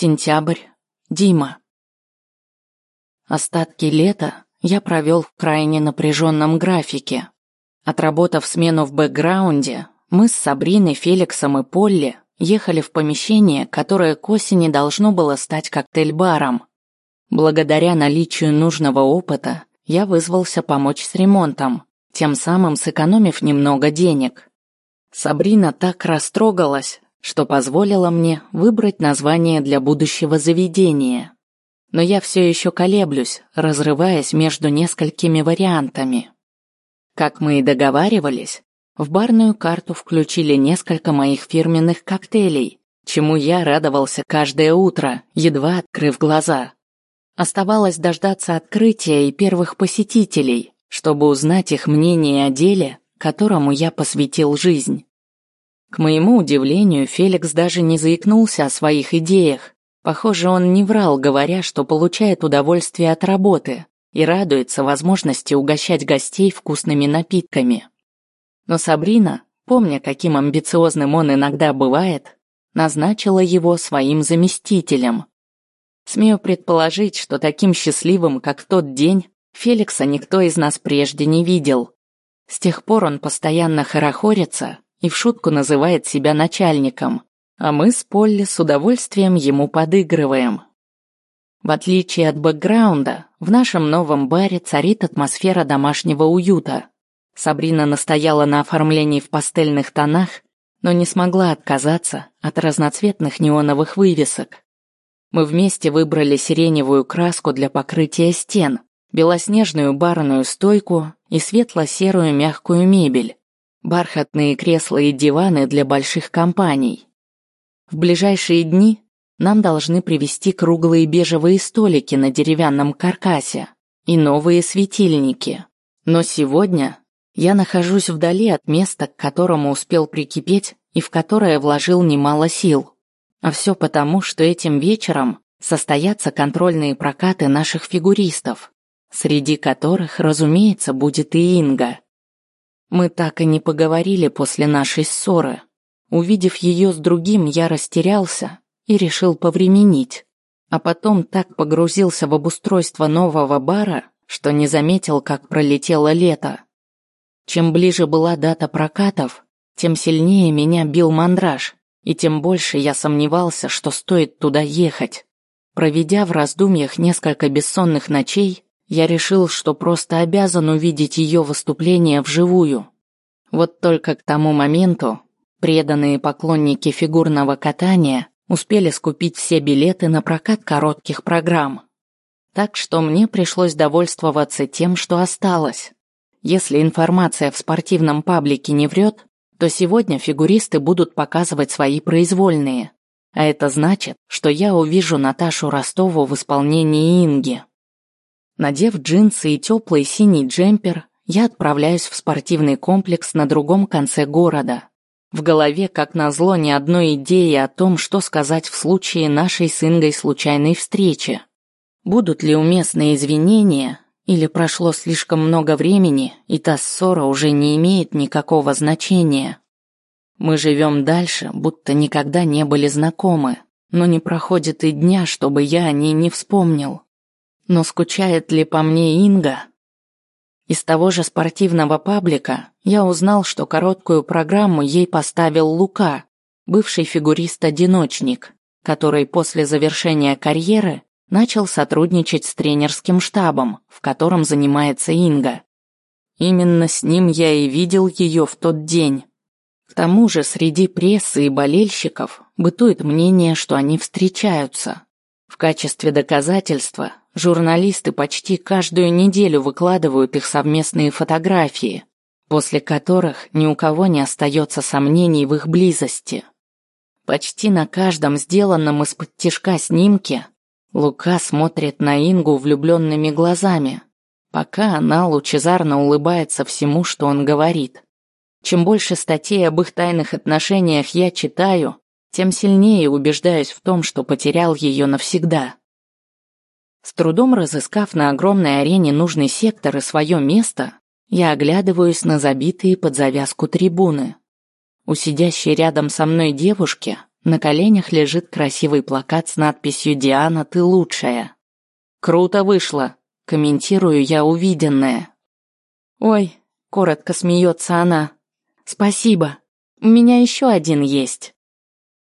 Сентябрь. Дима. Остатки лета я провел в крайне напряженном графике. Отработав смену в бэкграунде, мы с Сабриной, Феликсом и Полли ехали в помещение, которое к осени должно было стать коктейль-баром. Благодаря наличию нужного опыта я вызвался помочь с ремонтом, тем самым сэкономив немного денег. Сабрина так растрогалась, что позволило мне выбрать название для будущего заведения. Но я все еще колеблюсь, разрываясь между несколькими вариантами. Как мы и договаривались, в барную карту включили несколько моих фирменных коктейлей, чему я радовался каждое утро, едва открыв глаза. Оставалось дождаться открытия и первых посетителей, чтобы узнать их мнение о деле, которому я посвятил жизнь. К моему удивлению, Феликс даже не заикнулся о своих идеях. Похоже, он не врал, говоря, что получает удовольствие от работы и радуется возможности угощать гостей вкусными напитками. Но Сабрина, помня, каким амбициозным он иногда бывает, назначила его своим заместителем. Смею предположить, что таким счастливым, как тот день, Феликса никто из нас прежде не видел. С тех пор он постоянно хорохорится, и в шутку называет себя начальником, а мы с Полли с удовольствием ему подыгрываем. В отличие от бэкграунда, в нашем новом баре царит атмосфера домашнего уюта. Сабрина настояла на оформлении в пастельных тонах, но не смогла отказаться от разноцветных неоновых вывесок. Мы вместе выбрали сиреневую краску для покрытия стен, белоснежную барную стойку и светло-серую мягкую мебель, бархатные кресла и диваны для больших компаний. В ближайшие дни нам должны привезти круглые бежевые столики на деревянном каркасе и новые светильники. Но сегодня я нахожусь вдали от места, к которому успел прикипеть и в которое вложил немало сил. А все потому, что этим вечером состоятся контрольные прокаты наших фигуристов, среди которых, разумеется, будет и Инга. Мы так и не поговорили после нашей ссоры. Увидев ее с другим, я растерялся и решил повременить. А потом так погрузился в обустройство нового бара, что не заметил, как пролетело лето. Чем ближе была дата прокатов, тем сильнее меня бил мандраж, и тем больше я сомневался, что стоит туда ехать. Проведя в раздумьях несколько бессонных ночей, я решил, что просто обязан увидеть ее выступление вживую. Вот только к тому моменту преданные поклонники фигурного катания успели скупить все билеты на прокат коротких программ. Так что мне пришлось довольствоваться тем, что осталось. Если информация в спортивном паблике не врет, то сегодня фигуристы будут показывать свои произвольные. А это значит, что я увижу Наташу Ростову в исполнении Инги. Надев джинсы и теплый синий джемпер, я отправляюсь в спортивный комплекс на другом конце города. В голове, как назло, ни одной идеи о том, что сказать в случае нашей с Ингой случайной встречи. Будут ли уместные извинения, или прошло слишком много времени, и та ссора уже не имеет никакого значения. Мы живем дальше, будто никогда не были знакомы, но не проходит и дня, чтобы я о ней не вспомнил. Но скучает ли по мне Инга? Из того же спортивного паблика я узнал, что короткую программу ей поставил Лука, бывший фигурист-одиночник, который после завершения карьеры начал сотрудничать с тренерским штабом, в котором занимается Инга. Именно с ним я и видел ее в тот день. К тому же среди прессы и болельщиков бытует мнение, что они встречаются. В качестве доказательства Журналисты почти каждую неделю выкладывают их совместные фотографии, после которых ни у кого не остается сомнений в их близости. Почти на каждом сделанном из-под тишка снимке Лука смотрит на Ингу влюбленными глазами, пока она лучезарно улыбается всему, что он говорит. Чем больше статей об их тайных отношениях я читаю, тем сильнее убеждаюсь в том, что потерял ее навсегда. С трудом разыскав на огромной арене нужный сектор и свое место, я оглядываюсь на забитые под завязку трибуны. У сидящей рядом со мной девушки На коленях лежит красивый плакат с надписью «Диана, ты лучшая». «Круто вышло», – комментирую я увиденное. «Ой», – коротко смеется она, – «спасибо, у меня еще один есть».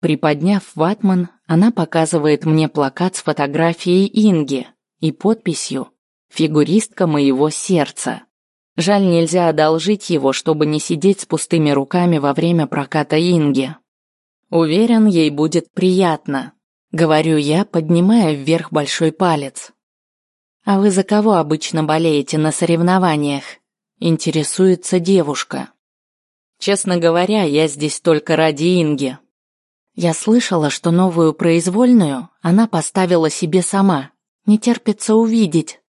Приподняв ватман, она показывает мне плакат с фотографией Инги и подписью «Фигуристка моего сердца». Жаль, нельзя одолжить его, чтобы не сидеть с пустыми руками во время проката Инги. Уверен, ей будет приятно, говорю я, поднимая вверх большой палец. А вы за кого обычно болеете на соревнованиях? Интересуется девушка. Честно говоря, я здесь только ради Инги. Я слышала, что новую произвольную она поставила себе сама. Не терпится увидеть.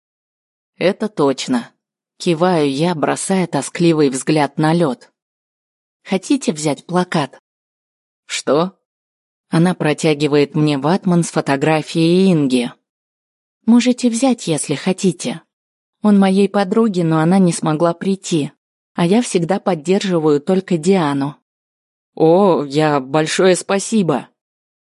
Это точно. Киваю я, бросая тоскливый взгляд на лед. Хотите взять плакат? Что? Она протягивает мне ватман с фотографией Инги. Можете взять, если хотите. Он моей подруге, но она не смогла прийти. А я всегда поддерживаю только Диану. О, я большое спасибо.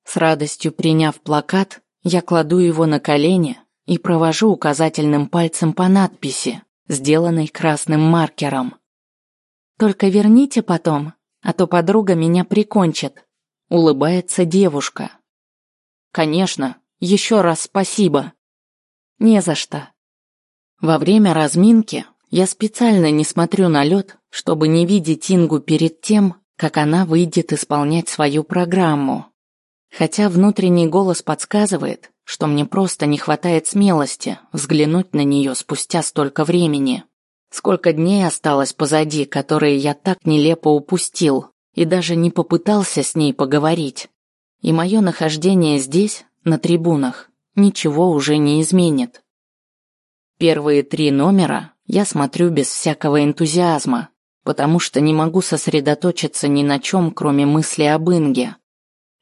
С радостью приняв плакат, я кладу его на колени и провожу указательным пальцем по надписи, сделанной красным маркером. Только верните потом, а то подруга меня прикончит. Улыбается девушка. Конечно, еще раз спасибо. Не за что. Во время разминки я специально не смотрю на лед, чтобы не видеть Ингу перед тем, как она выйдет исполнять свою программу. Хотя внутренний голос подсказывает, что мне просто не хватает смелости взглянуть на нее спустя столько времени. Сколько дней осталось позади, которые я так нелепо упустил и даже не попытался с ней поговорить. И мое нахождение здесь, на трибунах, ничего уже не изменит. Первые три номера я смотрю без всякого энтузиазма, потому что не могу сосредоточиться ни на чем, кроме мысли об Инге.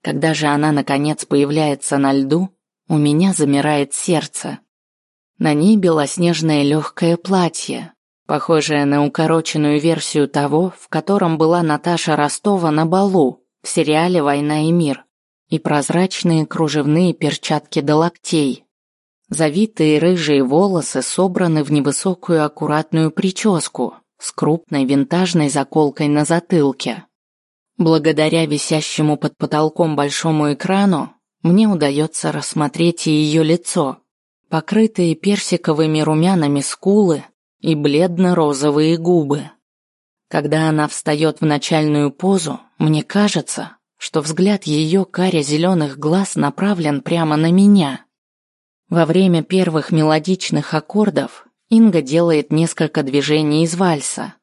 Когда же она наконец появляется на льду, у меня замирает сердце. На ней белоснежное легкое платье, похожее на укороченную версию того, в котором была Наташа Ростова на балу в сериале «Война и мир», и прозрачные кружевные перчатки до локтей. Завитые рыжие волосы собраны в невысокую аккуратную прическу с крупной винтажной заколкой на затылке. Благодаря висящему под потолком большому экрану мне удается рассмотреть и ее лицо, покрытые персиковыми румянами скулы и бледно-розовые губы. Когда она встает в начальную позу, мне кажется, что взгляд ее каре-зеленых глаз направлен прямо на меня. Во время первых мелодичных аккордов Инга делает несколько движений из вальса.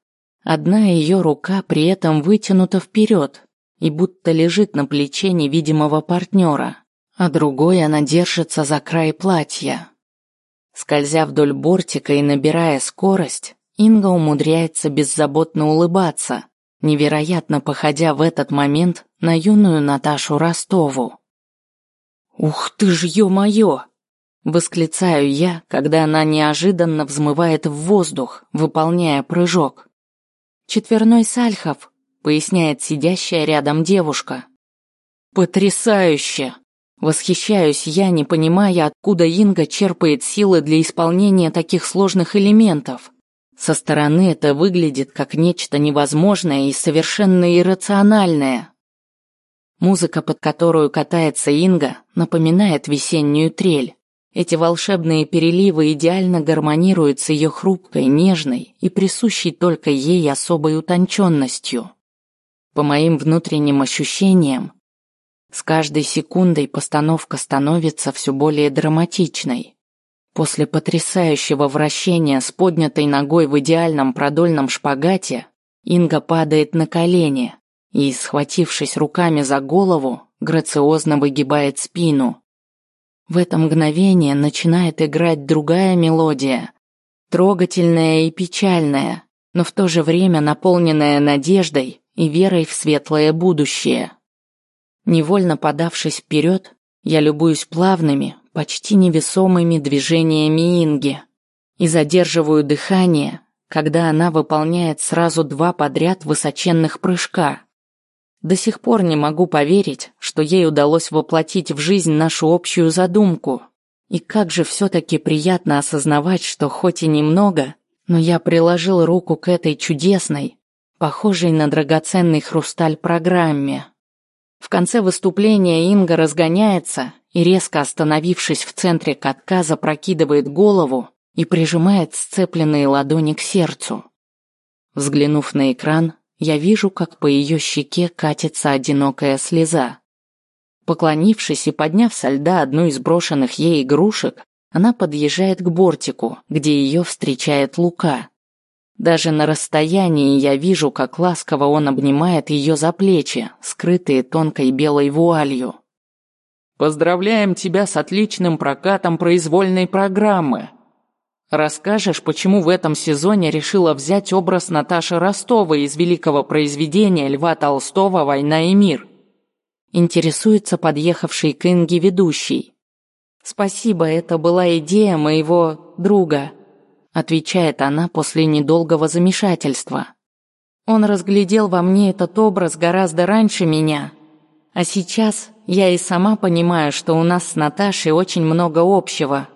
Одна ее рука при этом вытянута вперед и будто лежит на плече невидимого партнера, а другой она держится за край платья. Скользя вдоль бортика и набирая скорость, Инга умудряется беззаботно улыбаться, невероятно походя в этот момент на юную Наташу Ростову. «Ух ты ж, ё-моё!» Восклицаю я, когда она неожиданно взмывает в воздух, выполняя прыжок. «Четверной Сальхов», — поясняет сидящая рядом девушка. «Потрясающе!» Восхищаюсь я, не понимая, откуда Инга черпает силы для исполнения таких сложных элементов. Со стороны это выглядит как нечто невозможное и совершенно иррациональное. Музыка, под которую катается Инга, напоминает весеннюю трель. Эти волшебные переливы идеально гармонируют с ее хрупкой, нежной и присущей только ей особой утонченностью. По моим внутренним ощущениям, с каждой секундой постановка становится все более драматичной. После потрясающего вращения с поднятой ногой в идеальном продольном шпагате Инга падает на колени и, схватившись руками за голову, грациозно выгибает спину. В это мгновение начинает играть другая мелодия, трогательная и печальная, но в то же время наполненная надеждой и верой в светлое будущее. Невольно подавшись вперед, я любуюсь плавными, почти невесомыми движениями Инги и задерживаю дыхание, когда она выполняет сразу два подряд высоченных прыжка. До сих пор не могу поверить, что ей удалось воплотить в жизнь нашу общую задумку. И как же все-таки приятно осознавать, что хоть и немного, но я приложил руку к этой чудесной, похожей на драгоценный хрусталь программе. В конце выступления Инга разгоняется и, резко остановившись в центре катка, запрокидывает голову и прижимает сцепленные ладони к сердцу. Взглянув на экран, я вижу, как по ее щеке катится одинокая слеза. Поклонившись и подняв со льда одну из брошенных ей игрушек, она подъезжает к бортику, где ее встречает Лука. Даже на расстоянии я вижу, как ласково он обнимает ее за плечи, скрытые тонкой белой вуалью. «Поздравляем тебя с отличным прокатом произвольной программы. Расскажешь, почему в этом сезоне решила взять образ Наташи Ростовой из великого произведения Льва Толстого «Война и мир»?» Интересуется подъехавший к Инге ведущий. «Спасибо, это была идея моего друга», отвечает она после недолгого замешательства. Он разглядел во мне этот образ гораздо раньше меня. А сейчас я и сама понимаю, что у нас с Наташей очень много общего.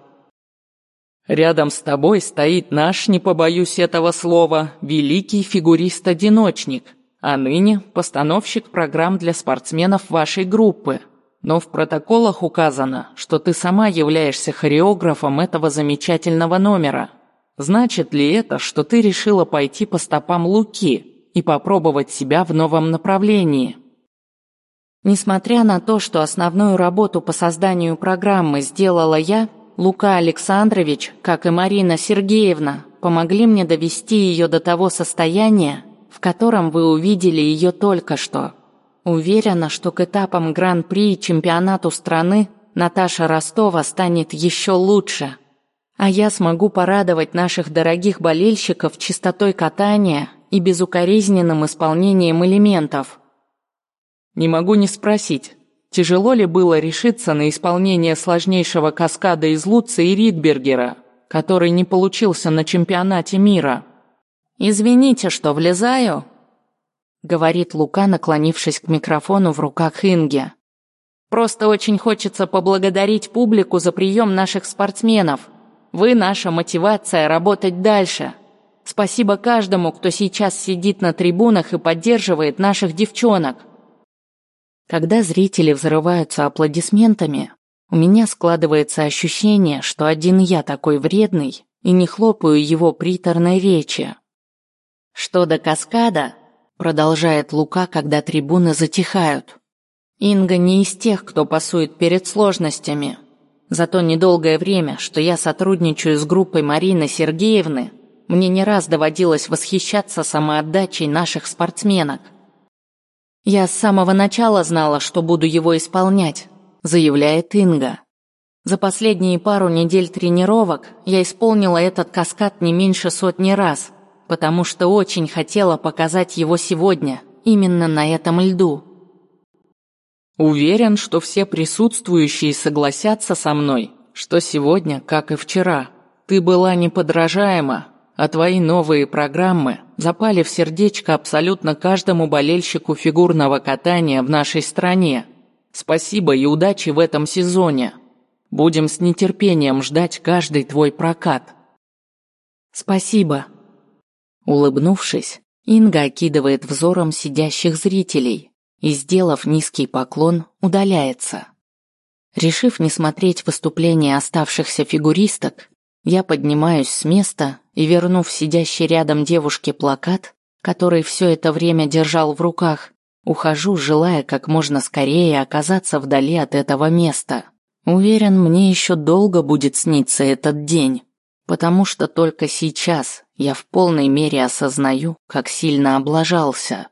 Рядом с тобой стоит наш, не побоюсь этого слова, великий фигурист-одиночник – а ныне постановщик программ для спортсменов вашей группы. Но в протоколах указано, что ты сама являешься хореографом этого замечательного номера. Значит ли это, что ты решила пойти по стопам Луки и попробовать себя в новом направлении? Несмотря на то, что основную работу по созданию программы сделала я, Лука Александрович, как и Марина Сергеевна, помогли мне довести ее до того состояния, в котором вы увидели ее только что. Уверена, что к этапам Гран-при и чемпионату страны Наташа Ростова станет еще лучше. А я смогу порадовать наших дорогих болельщиков чистотой катания и безукоризненным исполнением элементов. Не могу не спросить, тяжело ли было решиться на исполнение сложнейшего каскада из Луца и Ридбергера, который не получился на чемпионате мира? «Извините, что влезаю», — говорит Лука, наклонившись к микрофону в руках Инги. «Просто очень хочется поблагодарить публику за прием наших спортсменов. Вы наша мотивация работать дальше. Спасибо каждому, кто сейчас сидит на трибунах и поддерживает наших девчонок». Когда зрители взрываются аплодисментами, у меня складывается ощущение, что один я такой вредный и не хлопаю его приторной речи. Что до каскада, продолжает Лука, когда трибуны затихают. Инга не из тех, кто пасует перед сложностями. За то недолгое время, что я сотрудничаю с группой Марины Сергеевны, мне не раз доводилось восхищаться самоотдачей наших спортсменок. Я с самого начала знала, что буду его исполнять, заявляет Инга. За последние пару недель тренировок я исполнила этот каскад не меньше сотни раз – потому что очень хотела показать его сегодня, именно на этом льду. Уверен, что все присутствующие согласятся со мной, что сегодня, как и вчера, ты была неподражаема, а твои новые программы запали в сердечко абсолютно каждому болельщику фигурного катания в нашей стране. Спасибо и удачи в этом сезоне. Будем с нетерпением ждать каждый твой прокат. Спасибо. Улыбнувшись, Инга окидывает взором сидящих зрителей и, сделав низкий поклон, удаляется. Решив не смотреть выступления оставшихся фигуристок, я поднимаюсь с места и, вернув сидящей рядом девушке плакат, который все это время держал в руках, ухожу, желая как можно скорее оказаться вдали от этого места. Уверен, мне еще долго будет сниться этот день потому что только сейчас я в полной мере осознаю, как сильно облажался.